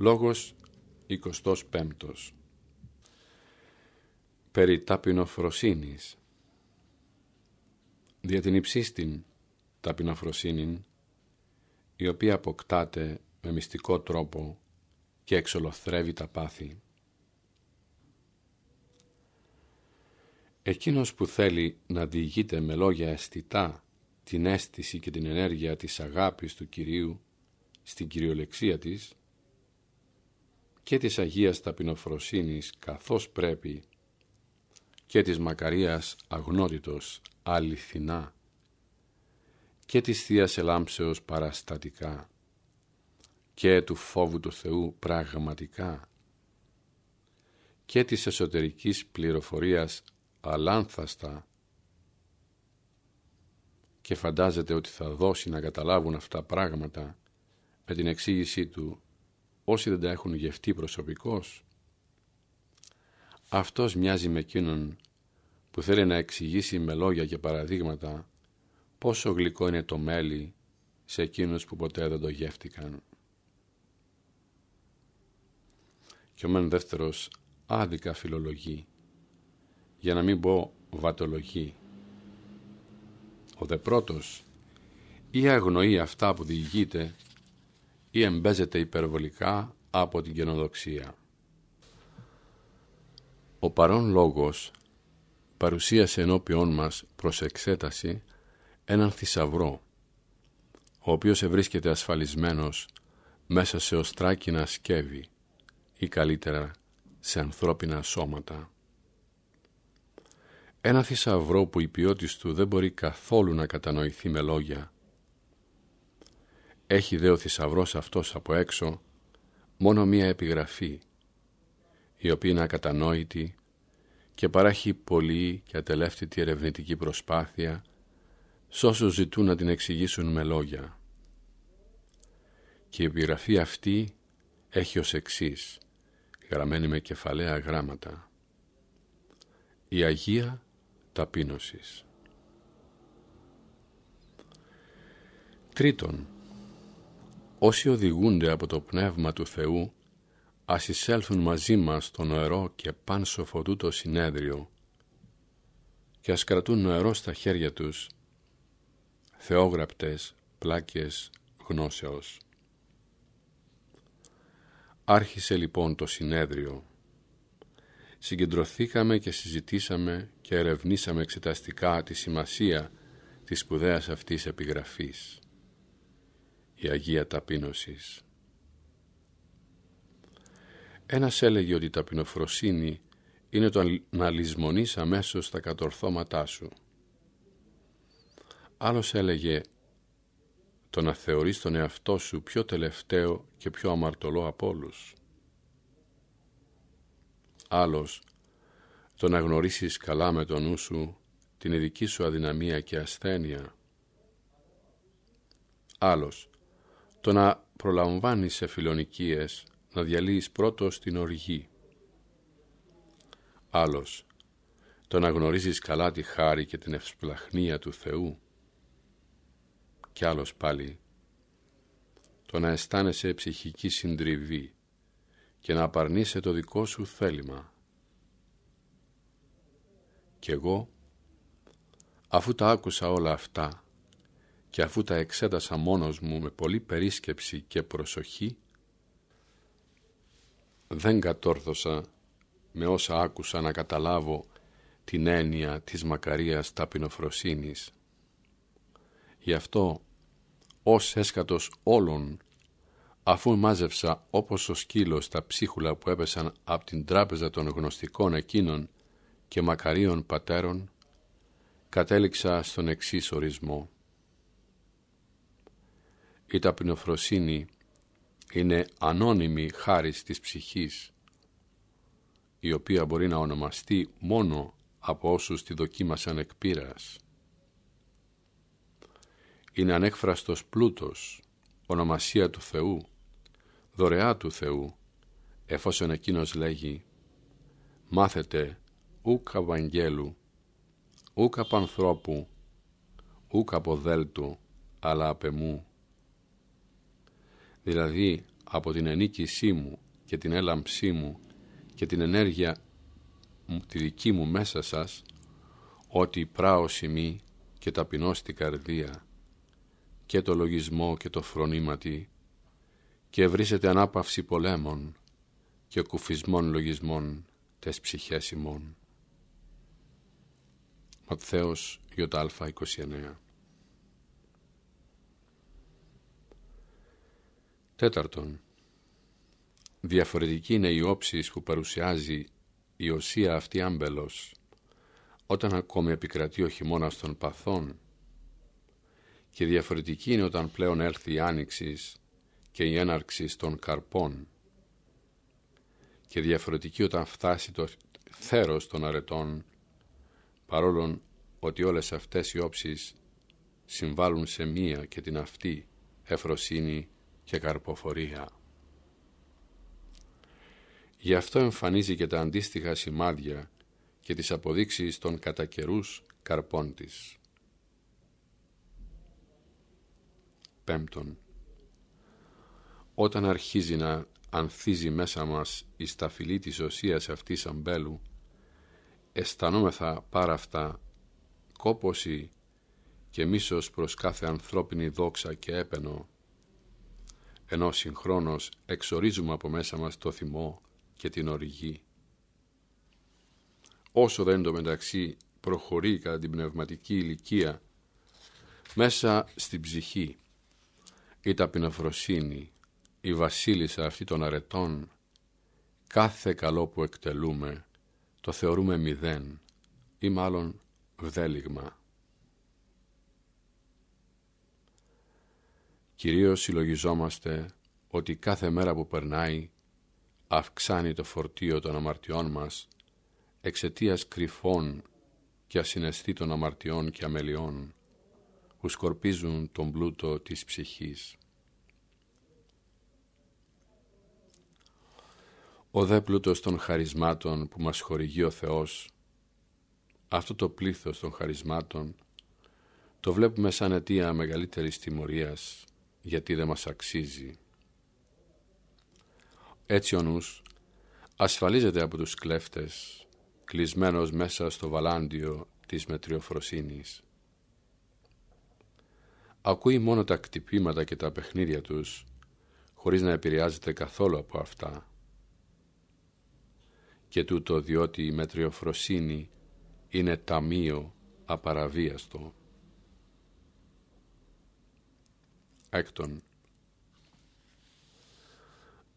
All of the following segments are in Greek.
Λόγος 25 Περί ταπεινοφροσύνης Δια την υψίστην ταπεινοφροσύνην η οποία αποκτάται με μυστικό τρόπο και εξολοθρεύει τα πάθη. Εκείνος που θέλει να διηγείται με λόγια αισθητά την αίσθηση και την ενέργεια της αγάπης του Κυρίου στην κυριολεξία της και της Αγίας Ταπεινοφροσύνης καθώς πρέπει και της Μακαρίας αγνότητος αληθινά και της Θείας Ελάμψεως παραστατικά και του φόβου του Θεού πραγματικά και της εσωτερικής πληροφορίας αλάνθαστα και φαντάζεται ότι θα δώσει να καταλάβουν αυτά πράγματα με την εξήγησή του όσοι δεν τα έχουν γευτεί προσωπικώς. Αυτός μοιάζει με εκείνον που θέλει να εξηγήσει με λόγια και παραδείγματα πόσο γλυκό είναι το μέλι σε εκείνους που ποτέ δεν το γεύτηκαν. Και ο μεν δεύτερος άδικα φιλολογεί, για να μην πω βατολογεί. Ο δε πρώτος ή αγνοεί αυτά που διηγείται ή εμπέζεται υπερβολικά από την καινοδοξία. Ο παρόν λόγος παρουσίασε ενώπιόν μας προς εξέταση έναν θησαυρό, ο οποίος ευρίσκεται ασφαλισμένος μέσα σε οστράκινα σκεύη ή καλύτερα σε ανθρώπινα σώματα. Ένα θησαυρό που η ποιότης του δεν μπορεί καθόλου να κατανοηθεί με λόγια. Έχει δε ο θησαυρός αυτός από έξω μόνο μία επιγραφή, η οποία είναι ακατανόητη και παράχει πολλή και ατελεύτητη ερευνητική προσπάθεια σ' όσους ζητούν να την εξηγήσουν με λόγια. Και η επιγραφή αυτή έχει ως εξής, γραμμένη με κεφαλαία γράμματα. Η Αγία Ταπείνωσης. Τρίτον, όσοι οδηγούνται από το Πνεύμα του Θεού ας εισέλθουν μαζί μας στο νοερό και πάνσοφο τούτο συνέδριο και ας κρατούν νοερό στα χέρια τους θεόγραπτες πλάκες γνώσεως. Άρχισε λοιπόν το συνέδριο. Συγκεντρωθήκαμε και συζητήσαμε και ερευνήσαμε εξεταστικά τη σημασία της σπουδαίας αυτής επιγραφής. Η Αγία Ταπείνωσης. Ένας έλεγε ότι η ταπεινοφροσύνη είναι το να λησμονείς αμέσως τα κατορθώματά σου. Άλλος έλεγε το να θεωρείς τον εαυτό σου πιο τελευταίο και πιο αμαρτωλό από όλους. Άλλος το να γνωρίσεις καλά με τον νου σου την ειδική σου αδυναμία και ασθένεια. Άλλος το να προλαμβάνεις σε φιλονικίες να διαλύεις πρώτος την οργή. Άλλος, το να γνωρίζεις καλά τη χάρη και την ευσπλαχνία του Θεού. Κι άλλος πάλι, το να αισθάνεσαι ψυχική συντριβή και να απαρνείσαι το δικό σου θέλημα. Κι εγώ, αφού τα άκουσα όλα αυτά και αφού τα εξέτασα μόνος μου με πολύ περίσκεψη και προσοχή, δεν κατόρθωσα με όσα άκουσα να καταλάβω την έννοια της μακαρίας ταπεινοφροσύνης. Γι' αυτό, ως έσκατος όλων, αφού μάζευσα όπως ο σκύλος τα ψίχουλα που έπεσαν από την τράπεζα των γνωστικών εκείνων και μακαρίων πατέρων, κατέληξα στον εξής ορισμό. Η ταπεινοφροσύνη είναι ανώνυμη χάρη της ψυχής, η οποία μπορεί να ονομαστεί μόνο από όσους τη δοκίμασαν εκ πείρας. Είναι ανέκφραστος πλούτος, ονομασία του Θεού, δωρεά του Θεού, εφόσον εκείνος λέγει «Μάθετε ούκ από αγγέλου, ούκ από ανθρώπου, ούκ από δέλτου, αλλά απ' εμού» δηλαδή από την ενίκησή μου και την έλαμψή μου και την ενέργεια τη δική μου μέσα σας ότι πράωση μη και ταπεινώ στη καρδία και το λογισμό και το φρονήματι και βρίσετε ανάπαυση πολέμων και κουφισμών λογισμών τες ψυχές ημών. Ματθαίος ΙΑ 29 Τέταρτον, διαφορετική είναι η όψης που παρουσιάζει η οσία αυτή άμπελος όταν ακόμη επικρατεί ο χειμώνας των παθών. Και διαφορετική είναι όταν πλέον έλθει η άνοιξης και η έναρξη των καρπών. Και διαφορετική όταν φτάσει το θέρος των αρετών παρόλο ότι όλες αυτές οι όψεις συμβάλλουν σε μία και την αυτή εφροσύνη και καρποφορία. Γι' αυτό εμφανίζει και τα αντίστοιχα σημάδια και τις αποδείξεις των κατά καρπών της. Πέμπτον, όταν αρχίζει να ανθίζει μέσα μας η σταφυλή της οσίας αυτής αμπέλου, αισθανόμεθα πάρα αυτά κόποση και μίσος προς κάθε ανθρώπινη δόξα και έπαινο, ενώ συγχρόνως εξορίζουμε από μέσα μας το θυμό και την οργή. Όσο δεν το μεταξύ προχωρεί κατά την πνευματική ηλικία, μέσα στην ψυχή η ταπεινοφροσύνη, η βασίλισσα αυτή των αρετών, κάθε καλό που εκτελούμε το θεωρούμε μηδέν ή μάλλον βδέλιγμα. Κυρίως συλλογιζόμαστε ότι κάθε μέρα που περνάει αυξάνει το φορτίο των αμαρτιών μας εξαιτίας κρυφών και ασυναισθήτων αμαρτιών και αμελιών που σκορπίζουν τον πλούτο της ψυχής. Ο δε πλούτος των χαρισμάτων που μας χορηγεί ο Θεός, αυτό το πλήθος των χαρισμάτων, το βλέπουμε σαν αιτία μεγαλύτερης τιμωρίας, γιατί δεν μας αξίζει. Έτσι ο νους ασφαλίζεται από τους κλέφτες, κλεισμένος μέσα στο βαλάντιο της μετριοφροσύνης. Ακούει μόνο τα κτυπήματα και τα παιχνίδια τους, χωρίς να επηρεάζεται καθόλου από αυτά. Και τούτο διότι η μετριοφροσύνη είναι ταμείο απαραβίαστο. Έκτον,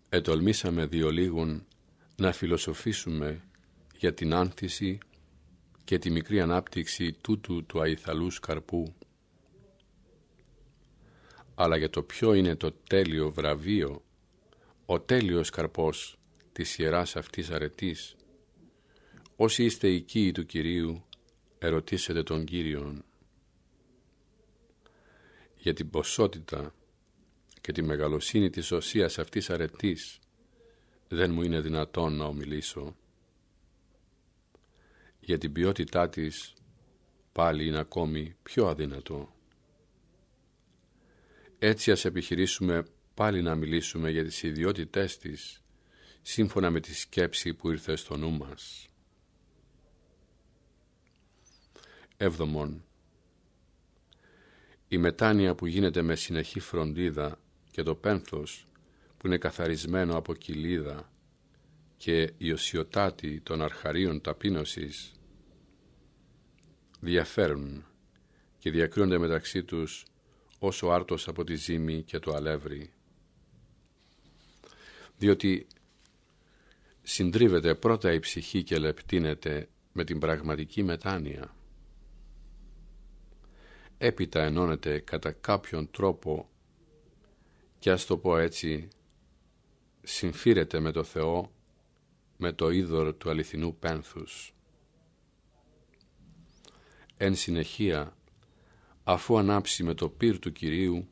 ετολμήσαμε λίγων να φιλοσοφήσουμε για την άνθηση και τη μικρή ανάπτυξη τούτου του αϊθαλούς καρπού αλλά για το ποιο είναι το τέλειο βραβείο, ο τέλειος καρπός της ιεράς αυτής αρετής. Όσοι είστε οικοί του Κυρίου, ερωτήσετε τον Κύριον. Για την ποσότητα και τη μεγαλοσύνη της οσίας αυτής αρετής δεν μου είναι δυνατόν να ομιλήσω. Για την ποιότητά της πάλι είναι ακόμη πιο αδύνατο. Έτσι ας επιχειρήσουμε πάλι να μιλήσουμε για τις ιδιότητές της, σύμφωνα με τη σκέψη που ήρθε στο νου μας. Έβδομον, η μετάνοια που γίνεται με συνεχή φροντίδα και το πένθος που είναι καθαρισμένο από κοιλίδα και η οσιοτάτη των αρχαρίων ταπείνωσης διαφέρουν και διακρίνονται μεταξύ τους όσο άρτος από τη ζύμη και το αλεύρι. Διότι συντρίβεται πρώτα η ψυχή και λεπτύνεται με την πραγματική μετάνοια. Έπειτα ενώνεται κατά κάποιον τρόπο και ας το πω έτσι συμφύρεται με το Θεό με το είδωρ του αληθινού πένθους. Εν συνεχεία αφού ανάψει με το πύρ του Κυρίου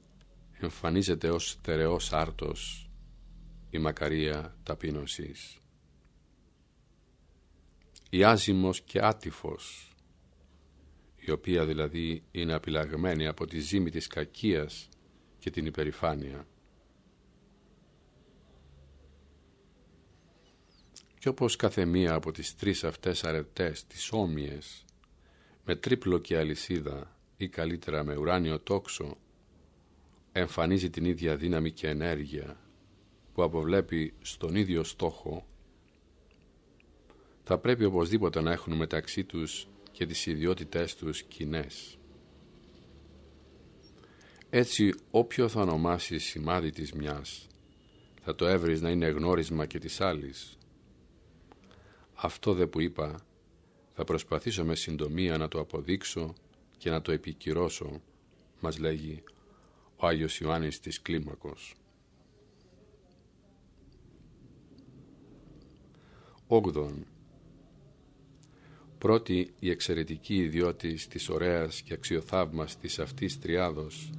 εμφανίζεται ως στερεός άρτος η μακαρία ταπείνωσης. Η άζυμος και άτυφος, η οποία δηλαδή είναι απειλαγμένη από τη ζήμη της κακίας και την υπερηφάνεια. και όπως κάθε μία από τις τρεις αυτές αρετές, τις όμοιες, με τρίπλο και αλυσίδα ή καλύτερα με ουράνιο τόξο, εμφανίζει την ίδια δύναμη και ενέργεια που αποβλέπει στον ίδιο στόχο, θα πρέπει οπωσδήποτε να έχουν μεταξύ τους και τις ιδιότητές τους κοινέ. Έτσι όποιο θα ονομάσει σημάδι της μιας, θα το έβρεις να είναι γνώρισμα και της άλλης. Αυτό δε που είπα, θα προσπαθήσω με συντομία να το αποδείξω και να το επικυρώσω, μας λέγει ο Άγιος Ιωάννης της Κλίμακος. 8. Πρώτη η εξαιρετική ιδιότης της ωραίας και αξιοθαύμαστης αυτής τριάδος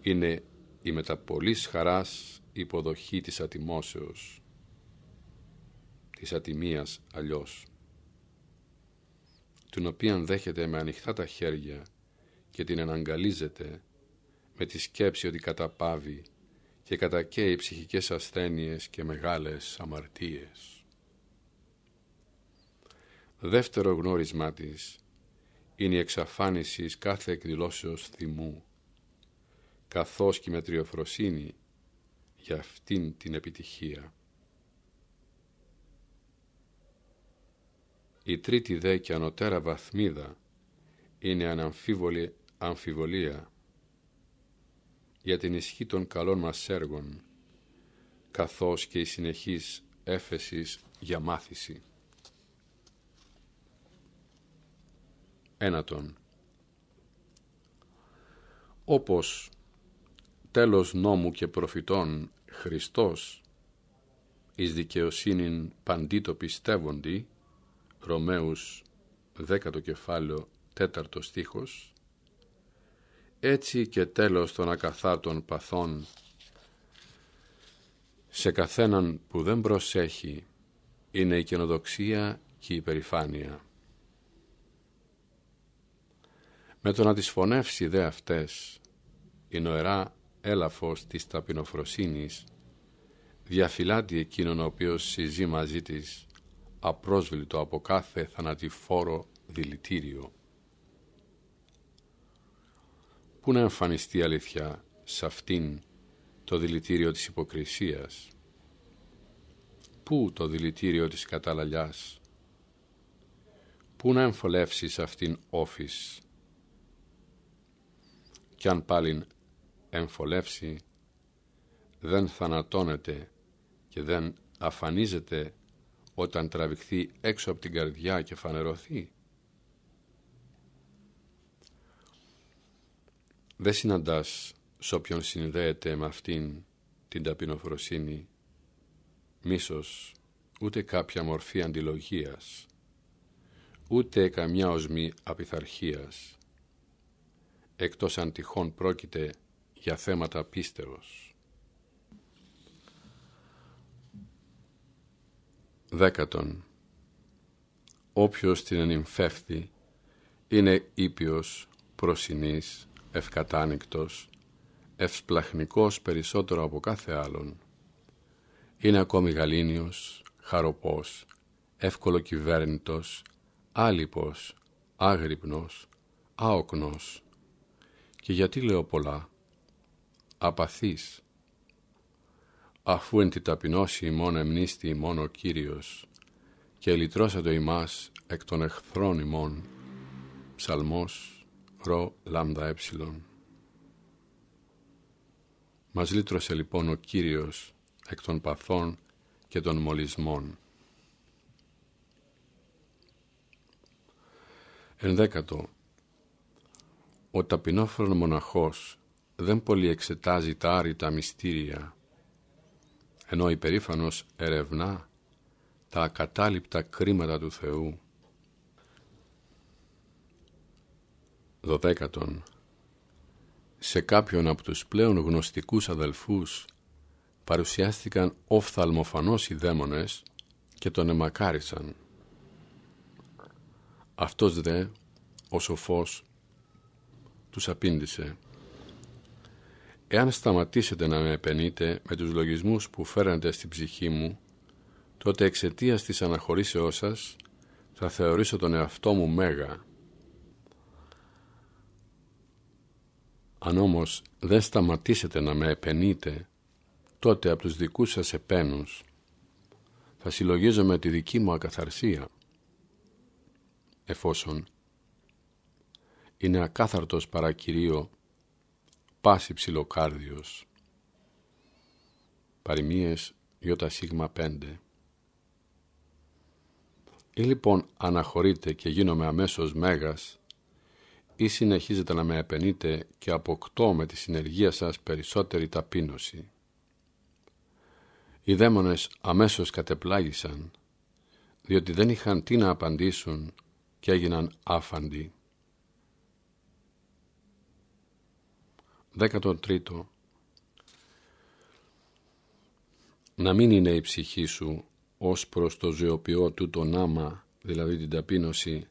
είναι η μεταπολής χαράς υποδοχή της ατιμώσεως, της ατιμίας αλλιώς, την οποίαν δέχεται με ανοιχτά τα χέρια και την εναγκαλίζεται με τη σκέψη ότι καταπάβει και κατακαίει ψυχικές ασθένειες και μεγάλες αμαρτίες. Δεύτερο γνώρισμά της είναι η εξαφάνιση κάθε εκδηλώσεως θυμού, καθώς και η μετριοφροσύνη για αυτήν την επιτυχία. Η τρίτη δε και ανωτέρα βαθμίδα είναι αναμφίβολη αμφιβολία για την ισχύ των καλών μας έργων, καθώς και η συνεχής έφεσης για μάθηση. Ένατον. Όπως τέλος νόμου και προφητών Χριστός εις δικαιοσύνην παντήτο πιστεύοντι Ρωμαίους δέκατο κεφάλαιο τέταρτο στίχος έτσι και τέλος των ακαθάτων παθών σε καθέναν που δεν προσέχει είναι η καινοδοξία και η περηφάνεια. Με το να τις φωνεύσει δε αυτές η νοερά έλαφος της ταπεινοφροσύνης διαφυλάτει εκείνον ο οποίος συζεί μαζί της απρόσβλητο από κάθε θανατηφόρο δηλητήριο. Πού να εμφανιστεί αλήθεια σε αυτήν το δηλητήριο της υποκρισίας, πού το δηλητήριο της καταλαλιάς, πού να εμφολεύσεις σε αυτήν όφης, κι αν πάλιν εμφολεύσει, δεν θανατώνεται και δεν αφανίζεται όταν τραβηχθεί έξω από την καρδιά και φανερωθεί. Δεν συναντάς σ' όποιον συνδέεται με αυτήν την ταπεινοφροσύνη μίσος, ούτε κάποια μορφή αντιλογίας, ούτε καμιά οσμή απειθαρχίας, εκτός αν τυχόν πρόκειται για θέματα πίστεως. Δέκατον. Όποιος την ενυμφεύθει είναι ήπιος, προσινής, ευκατάνικτος, ευσπλαχνικός περισσότερο από κάθε άλλον. Είναι ακόμη γαλήνιος, χαροπός, ευκολοκυβέρνητος, άλυπος, άγρυπνος, άοκνος. Και γιατί λέω πολλά, απαθής, αφού εν τη ταπεινώσει ημών εμνίστη ημών ο Κύριος και λυτρώσατο ημάς εκ των εχθρών ημών. Ψαλμός ρο λάμδα έψιλον. Μας λύτρωσε λοιπόν ο Κύριος εκ των παθών και των μολυσμών. Ενδέκατο. Ο ταπεινόφρον μοναχός δεν πολύ εξετάζει τα άρρητα μυστήρια, ενώ υπερήφανος ερευνά τα ακατάληπτα κρίματα του Θεού. Δωδέκατον. Σε κάποιον από τους πλέον γνωστικούς αδελφούς παρουσιάστηκαν οφθαλμοφανώς οι δαίμονες και τον εμακάρισαν. Αυτός δε, ο σοφός, τους απήντησε Εάν σταματήσετε να με επενείτε με τους λογισμούς που φέρνετε στην ψυχή μου, τότε εξαιτίας της αναχωρήσεώς σας θα θεωρήσω τον εαυτό μου μέγα. Αν όμως δεν σταματήσετε να με επενείτε, τότε από τους δικούς σας επένους θα συλλογίζομαι τη δική μου ακαθαρσία, εφόσον είναι ακάθαρτος παρακυρίο πάση ψιλοκάρδιος. Παροιμίες σίγμα 5 Ή λοιπόν αναχωρείτε και γίνομαι αμέσως μέγας ή συνεχίζετε να με επενείτε και αποκτώ με τη συνεργία σας περισσότερη ταπείνωση. Οι δαίμονες αμέσως κατεπλάγησαν, διότι δεν είχαν τι να απαντήσουν και έγιναν άφαντοι. 13. Να μην είναι η ψυχή σου ως προς το ζωοποιό του τον άμα, δηλαδή την ταπείνωση,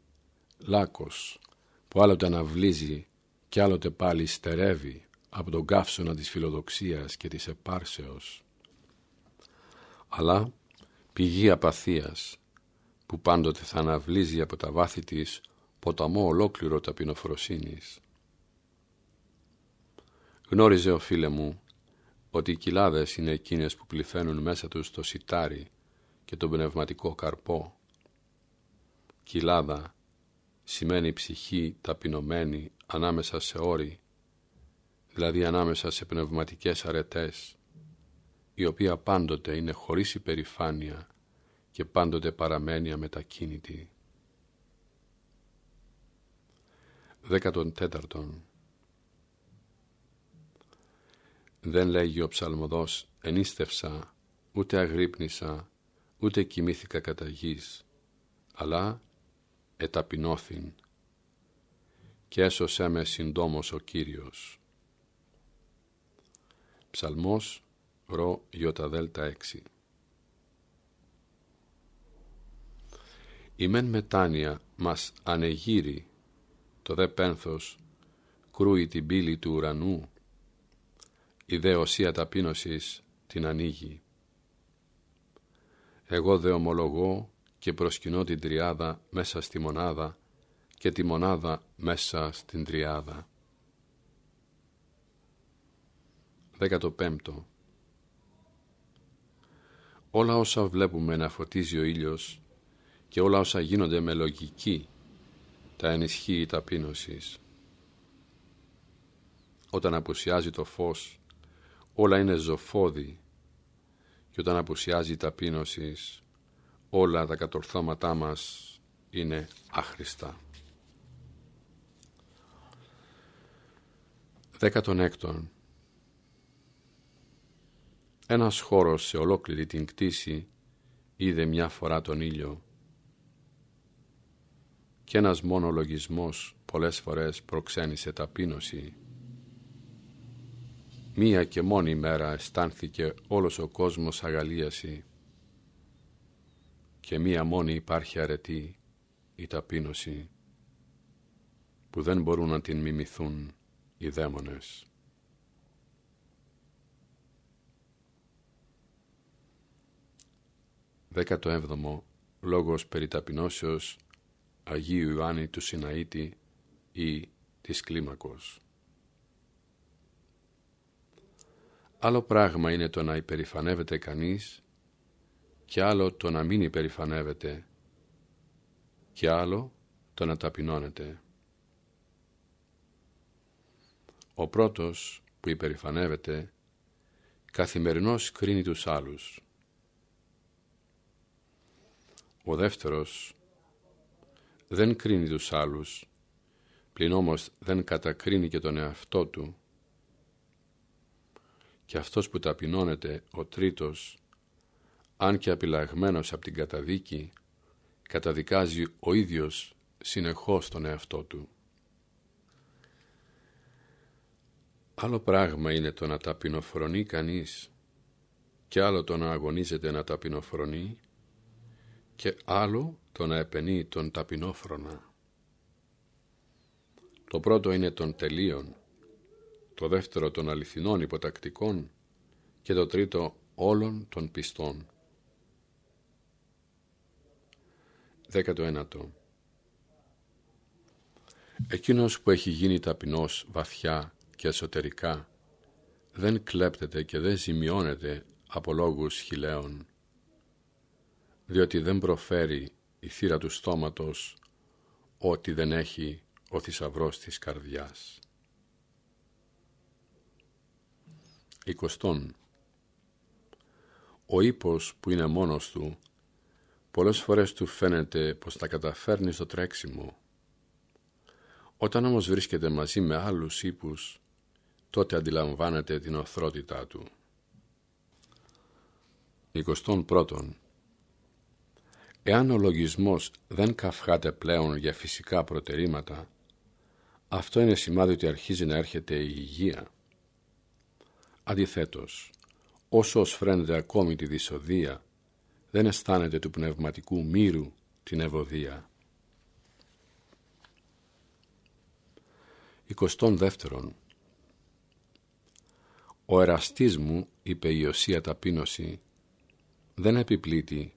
λάκος, που άλλοτε αναβλύζει και άλλοτε πάλι στερεύει από τον καύσωνα της φιλοδοξίας και της επάρσεως, αλλά πηγή απαθίας που πάντοτε θα αναβλύζει από τα βάθη της ποταμό ολόκληρο ταπεινοφροσύνης. Γνώριζε ο φίλε μου ότι οι κοιλάδες είναι εκείνες που πληθαίνουν μέσα τους το σιτάρι και τον πνευματικό καρπό. Κοιλάδα σημαίνει ψυχή ταπεινωμένη ανάμεσα σε όρη, δηλαδή ανάμεσα σε πνευματικές αρετές, η οποία πάντοτε είναι χωρίς υπερηφάνεια και πάντοτε παραμένει αμετακίνητη. 14. Δεν λέγει ο ψαλμοδός «ενίστευσα, ούτε αγρύπνησα, ούτε κοιμήθηκα κατά γης, αλλά εταπεινώθην και έσωσέ με συντόμως ο Κύριος». Ψαλμός ρο δέλτα 6 Η μεν μετάνοια μας ανεγείρει, το δε πένθος κρούει την πύλη του ουρανού η δε οσία ταπείνωσης την ανοίγει. Εγώ δε ομολογώ και προσκυνώ την τριάδα μέσα στη μονάδα και τη μονάδα μέσα στην τριάδα. 15. Όλα όσα βλέπουμε να φωτίζει ο ήλιος και όλα όσα γίνονται με λογική τα ενισχύει η ταπείνωσης. Όταν απουσιάζει το φως όλα είναι ζωφόδι. Και όταν απουσιάζει η ταπείνωσης όλα τα κατορθώματά μας είναι άχρηστα. Δέκατον έκτον. Ένας χώρος σε ολόκληρη την κτήση είδε μια φορά τον ήλιο. Και ένας μόνο λογισμός πολλές φορές προξένησε ταπείνωση Μία και μόνη μέρα αισθάνθηκε όλος ο κόσμος αγαλίαση και μία μόνη υπάρχει αρετή η ταπείνωση που δεν μπορούν να την μιμηθούν οι δαίμονες. Δέκατο έβδομο λόγος περί ταπεινώσεως Αγίου Ιωάννη του Σιναήτη ή της Κλίμακος. Άλλο πράγμα είναι το να υπερηφανεύεται κανείς και άλλο το να μην υπερηφανεύεται και άλλο το να ταπεινώνεται. Ο πρώτος που υπερηφανεύεται καθημερινώς κρίνει τους άλλους. Ο δεύτερος δεν κρίνει τους άλλους, πλην όμως δεν κατακρίνει και τον εαυτό του και αυτός που ταπεινώνεται, ο τρίτος, αν και απειλαγμένος από την καταδίκη, καταδικάζει ο ίδιος συνεχώς τον εαυτό του. Άλλο πράγμα είναι το να ταπεινοφρονεί κανείς και άλλο το να αγωνίζεται να ταπεινοφρονεί και άλλο το να επενεί τον ταπεινόφρονα. Το πρώτο είναι των τελείων το δεύτερο των αληθινών υποτακτικών και το τρίτο όλων των πιστών. 19. Εκείνος που έχει γίνει ταπεινός βαθιά και εσωτερικά δεν κλέπτεται και δεν ζημιώνεται από λόγους χιλέων, διότι δεν προφέρει η θύρα του στόματος ό,τι δεν έχει ο θησαυρός της καρδιάς. Εικοστόν. Ο ύπος που είναι μόνος του, πολλές φορές του φαίνεται πως τα καταφέρνει στο τρέξιμο. Όταν όμως βρίσκεται μαζί με άλλους ύπους, τότε αντιλαμβάνεται την οθρότητά του. Εικοστόν πρώτον. Εάν ο λογισμός δεν καυχάται πλέον για φυσικά προτερήματα, αυτό είναι σημάδι ότι αρχίζει να έρχεται η υγεία. Αντιθέτως, όσο φρένεται ακόμη τη δυσοδεία, δεν αισθάνεται του πνευματικού μύρου την ευωδία. Εικοστόν δεύτερον. Ο εραστής μου, είπε η Οσία ταπείνωση, δεν επιπλήττει,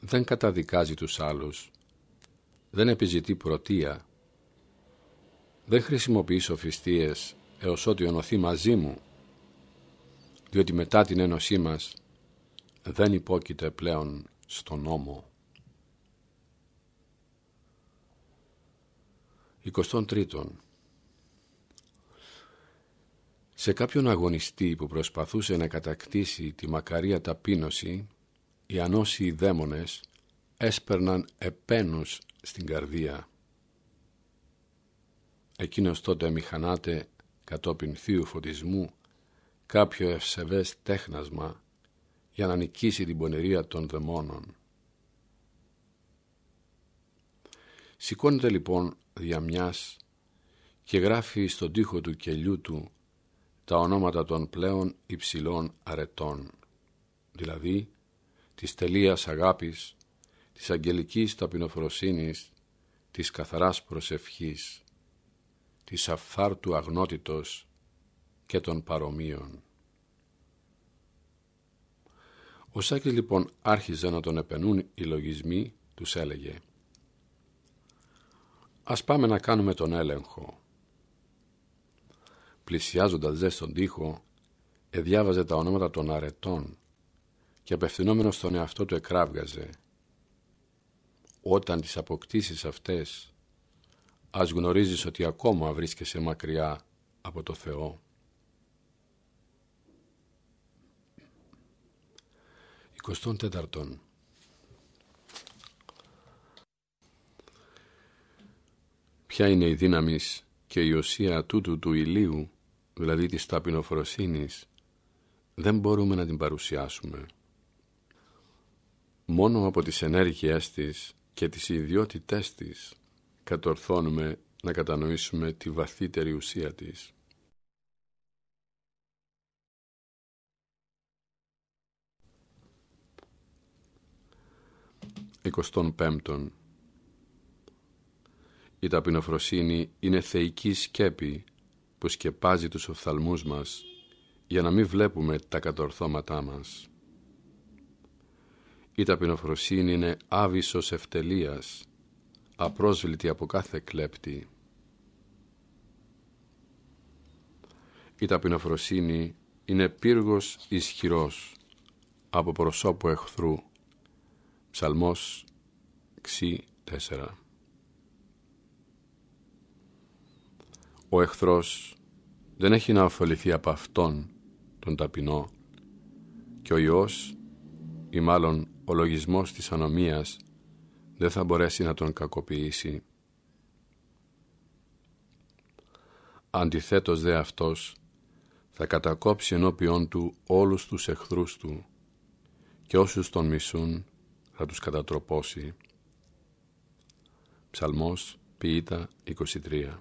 δεν καταδικάζει τους άλλους, δεν επιζητεί πρωτεία, δεν χρησιμοποιεί σοφιστίες έως ότι ονωθεί μαζί μου, διότι μετά την ένωσή μας δεν υπόκειται πλέον στον νόμο. 23. Σε κάποιον αγωνιστή που προσπαθούσε να κατακτήσει τη μακαρία ταπείνωση, οι ανώσιοι δαίμονες έσπερναν επένους στην καρδία. Εκείνος τότε μηχανάται κατόπιν θείου φωτισμού κάποιο ευσεβές τέχνασμα για να νικήσει την πονηρία των δαιμόνων. Σηκώνεται λοιπόν διαμιάς και γράφει στον τοίχο του κελιού του τα ονόματα των πλέον υψηλών αρετών, δηλαδή της τελείας αγάπης, της αγγελικής ταπεινοφροσύνης, της καθαράς προσευχής, της αφάρτου αγνότητος και των παρομοίων. Ο Σάκης λοιπόν άρχιζε να τον επενούν οι λογισμοί, τους έλεγε «Ας πάμε να κάνουμε τον έλεγχο». Πλησιάζοντας δε στον τοίχο, εδιάβαζε τα ονόματα των αρετών και απευθυνόμενος στον εαυτό του εκράβγαζε. Όταν τις αποκτήσεις αυτές, ας γνωρίζεις ότι ακόμα βρίσκεσαι μακριά από το Θεό. 24. Ποια είναι η δύναμη και η ουσία τούτου του ηλίου, δηλαδή της ταπεινοφροσύνης, δεν μπορούμε να την παρουσιάσουμε. Μόνο από τις ενέργειές της και τις ιδιότητές της κατορθώνουμε να κατανοήσουμε τη βαθύτερη ουσία της. 25. Η ταπεινοφροσύνη είναι θεϊκή σκέπη που σκεπάζει τους οφθαλμούς μας για να μην βλέπουμε τα κατορθώματά μας. Η ταπεινοφροσύνη είναι άβυσος ευτελείας, απρόσβλητη από κάθε κλέπτη. Η ταπεινοφροσύνη είναι πύργος ισχυρός από προσώπου εχθρού Ψαλμός ξι 4 Ο εχθρός δεν έχει να ωφεληθεί από αυτόν τον ταπεινό και ο Υιός ή μάλλον ο λογισμός της ανομίας δεν θα μπορέσει να τον κακοποιήσει. Αντιθέτως δε αυτός θα κατακόψει ενώπιον του όλους τους εχθρούς του και όσους τον μισούν θα τους κατατροπώσει. Ψαλμός Ποιήτα 23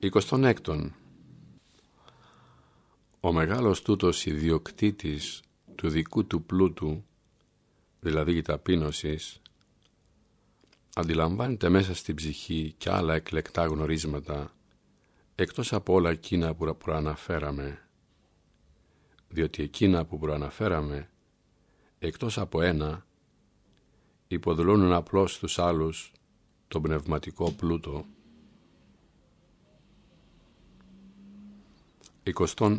26. Ο μεγάλος τούτος ιδιοκτήτης του δικού του πλούτου, δηλαδή η ταπείνωσης, αντιλαμβάνεται μέσα στην ψυχή και άλλα εκλεκτά γνωρίσματα, εκτός από όλα εκείνα που προαναφέραμε, διότι εκείνα που προαναφέραμε εκτός από ένα, υποδηλώνουν απλώς στους άλλους τον πνευματικό πλούτο. 27.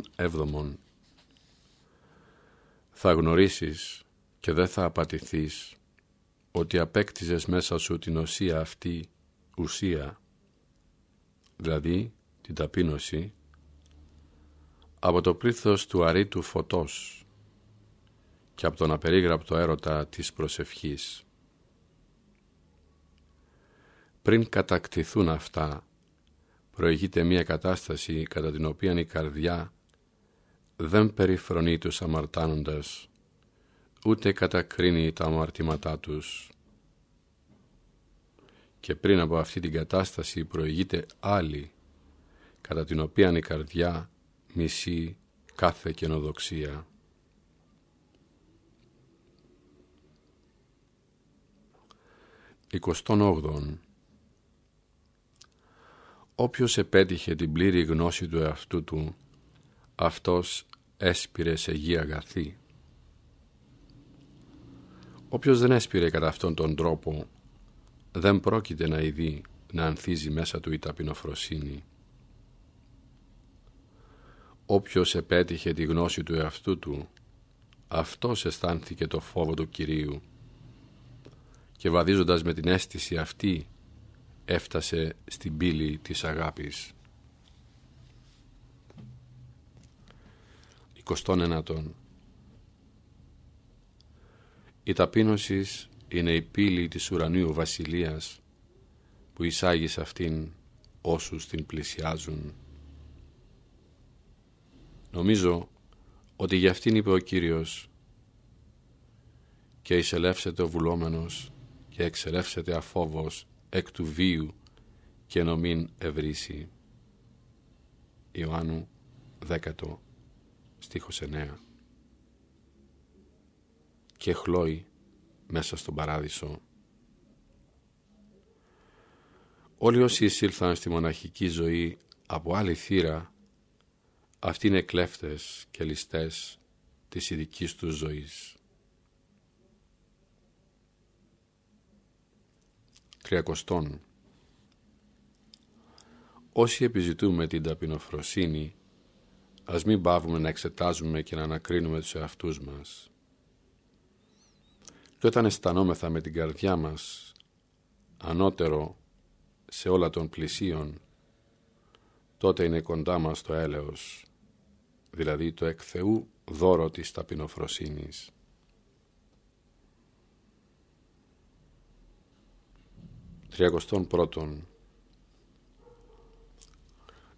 Θα γνωρίσεις και δεν θα απατηθείς ότι απέκτησες μέσα σου την ουσία αυτή ουσία, δηλαδή την ταπείνωση, από το πλήθος του αρήτου φωτός και από τον απερίγραπτο έρωτα της προσευχής. Πριν κατακτηθούν αυτά, προηγείται μία κατάσταση κατά την οποία η καρδιά δεν περιφρονεί τους αμαρτάνοντας, ούτε κατακρίνει τα αμαρτήματά τους. Και πριν από αυτή την κατάσταση προηγείται άλλη, κατά την οποία η καρδιά μισεί κάθε καινοδοξία. 28. Όποιος επέτυχε την πλήρη γνώση του εαυτού του, αυτός έσπηρε σε γη αγαθή. Όποιος δεν έσπηρε κατά αυτόν τον τρόπο, δεν πρόκειται να ειδεί να ανθίζει μέσα του η ταπεινοφροσύνη. Όποιος επέτυχε τη γνώση του εαυτού του, αυτός αισθάνθηκε το φόβο του Κυρίου και βαδίζοντας με την αίσθηση αυτή έφτασε στην πύλη της αγάπης. 29. Η ταπείνωσης είναι η πύλη της ουρανίου βασιλείας που εισάγει σε αυτήν όσους την πλησιάζουν. Νομίζω ότι για αυτήν είπε ο Κύριος και εισελεύσεται ο βουλόμενος και εξελεύσεται αφόβος εκ του βίου και νομήν ευρύσει. Ιωάννου 10 στίχος 9 και χλώει μέσα στον παράδεισο. Όλοι όσοι εισήλθαν στη μοναχική ζωή από άλλη θύρα αυτοί είναι κλέφτες και ληστές της ειδικής τους ζωής. Τριακοστών Όσοι επιζητούμε την ταπεινοφροσύνη, ας μην πάβουμε να εξετάζουμε και να ανακρίνουμε τους εαυτούς μας. Και όταν αισθανόμεθα με την καρδιά μας ανώτερο σε όλα των πλησίων, τότε είναι κοντά μας το έλεος, δηλαδή το εκ Θεού δώρο της ταπεινοφροσύνης. Τριακοστών πρώτον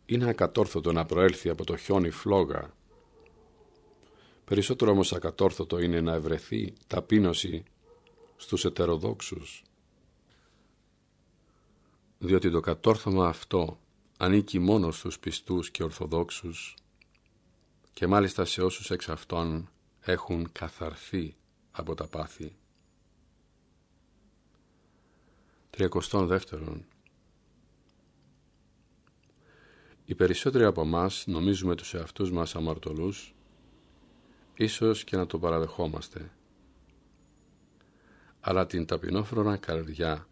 είναι ακατόρθωτο να προέλθει από το χιόνι φλόγα. Περισσότερο όμως ακατόρθωτο είναι να ευρεθεί ταπείνωση στους ετεροδόξους. Διότι το κατόρθωμα αυτό ανήκει μόνο στους πιστούς και ορθοδόξους και μάλιστα σε όσους εξ αυτών έχουν καθαρθεί από τα πάθη. Τριακοστόν δεύτερον Οι περισσότεροι από εμάς νομίζουμε τους εαυτούς μας αμαρτωλούς, ίσως και να το παραδεχόμαστε. Αλλά την ταπεινόφρονα καρδιά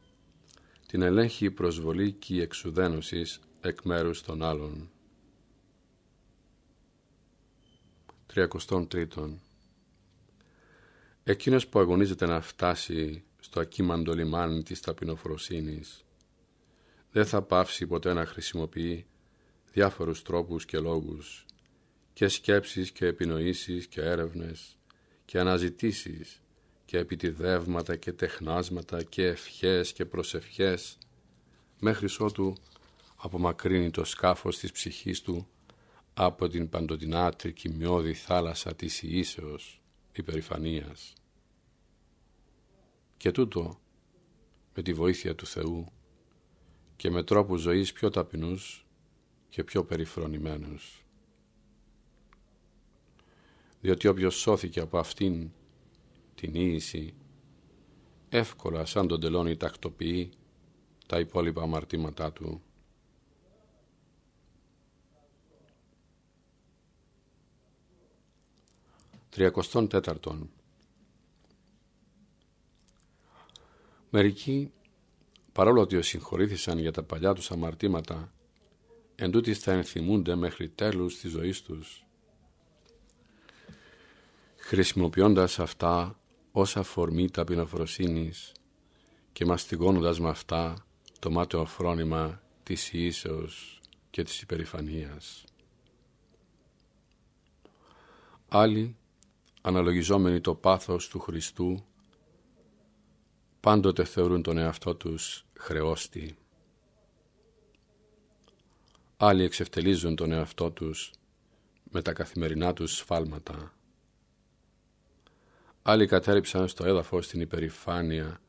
την ελέγχει η προσβολή και η εξουδένωσης εκ μέρους των άλλων. 33. Εκείνος που αγωνίζεται να φτάσει στο ακίμαντο λιμάνι της ταπεινοφροσύνης δεν θα πάυσει ποτέ να χρησιμοποιεί διάφορους τρόπους και λόγους και σκέψεις και επινοήσεις και έρευνες και αναζητήσεις και επιτιδεύματα και τεχνάσματα και ευχές και προσευχές μέχρι ότου απομακρύνει το σκάφος της ψυχής του από την παντοτινά τρικυμιώδη θάλασσα της ιήσεως υπερηφανίας. Και τούτο με τη βοήθεια του Θεού και με τρόπους ζωής πιο ταπεινούς και πιο περιφρονημένους. Διότι όποιος σώθηκε από αυτήν την ίηση, εύκολα σαν τον τελώνει τακτοποιεί τα υπόλοιπα αμαρτήματά του. Τριακοστόν τέταρτον Μερικοί, παρόλο ότι συγχωρήθησαν για τα παλιά τους αμαρτήματα, εν θα ενθυμούνται μέχρι τέλους της ζωής τους, χρησιμοποιώντας αυτά ως αφορμή ταπεινοφροσύνης και μαστιγώνοντας με αυτά το μάταιο φρόνημα της ίσεως και της υπερηφανίας. Άλλοι, αναλογιζόμενοι το πάθος του Χριστού, πάντοτε θεωρούν τον εαυτό τους χρεώστη. Άλλοι εξευτελίζουν τον εαυτό τους με τα καθημερινά τους σφάλματα. Άλλοι κατέριψαν στο έδαφος την υπερηφάνεια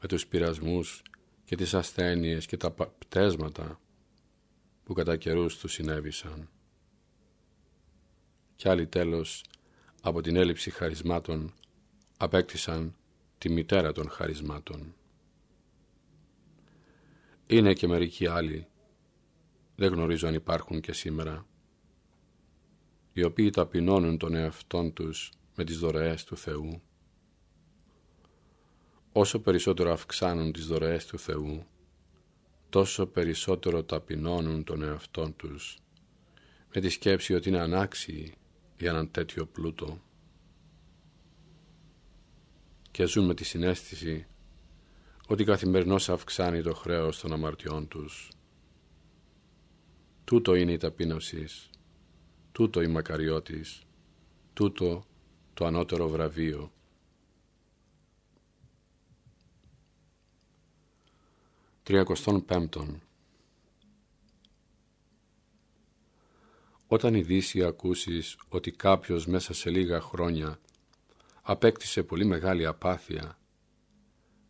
με τους πειρασμούς και τις ασθένειες και τα πτέσματα που κατά καιρούς τους συνέβησαν. Κι άλλοι τέλος από την έλλειψη χαρισμάτων απέκτησαν τη μητέρα των χαρισμάτων. Είναι και μερικοί άλλοι, δεν γνωρίζω αν υπάρχουν και σήμερα, οι οποίοι ταπεινώνουν τον εαυτόν τους με τις δωρεές του Θεού. Όσο περισσότερο αυξάνουν τις δωρεές του Θεού, τόσο περισσότερο ταπεινώνουν τον εαυτόν τους με τη σκέψη ότι είναι ανάξιοι για έναν τέτοιο πλούτο και ζουν με τη συνέστηση ότι καθημερινώς αυξάνει το χρέος των αμαρτιών τους. Τούτο είναι η ταπείνωση, τούτο η μακαριώτης, τούτο το ανώτερο βραβείο. Τριακοστόν πέμπτον Όταν η Δύση ακούσεις ότι κάποιος μέσα σε λίγα χρόνια απέκτησε πολύ μεγάλη απάθεια,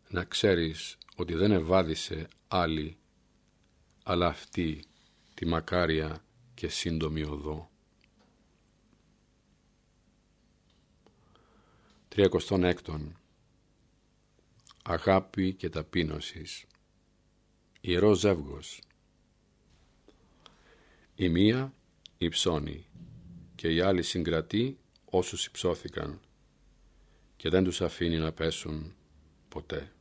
να ξέρεις ότι δεν ευάδισε άλλη, αλλά αυτή τη μακάρια και σύντομη οδό. 36. Αγάπη και ταπείνωσης Ιερός ζεύγος Η μία υψώνει και η άλλη συγκρατεί όσους υψώθηκαν και δεν τους αφήνει να πέσουν ποτέ.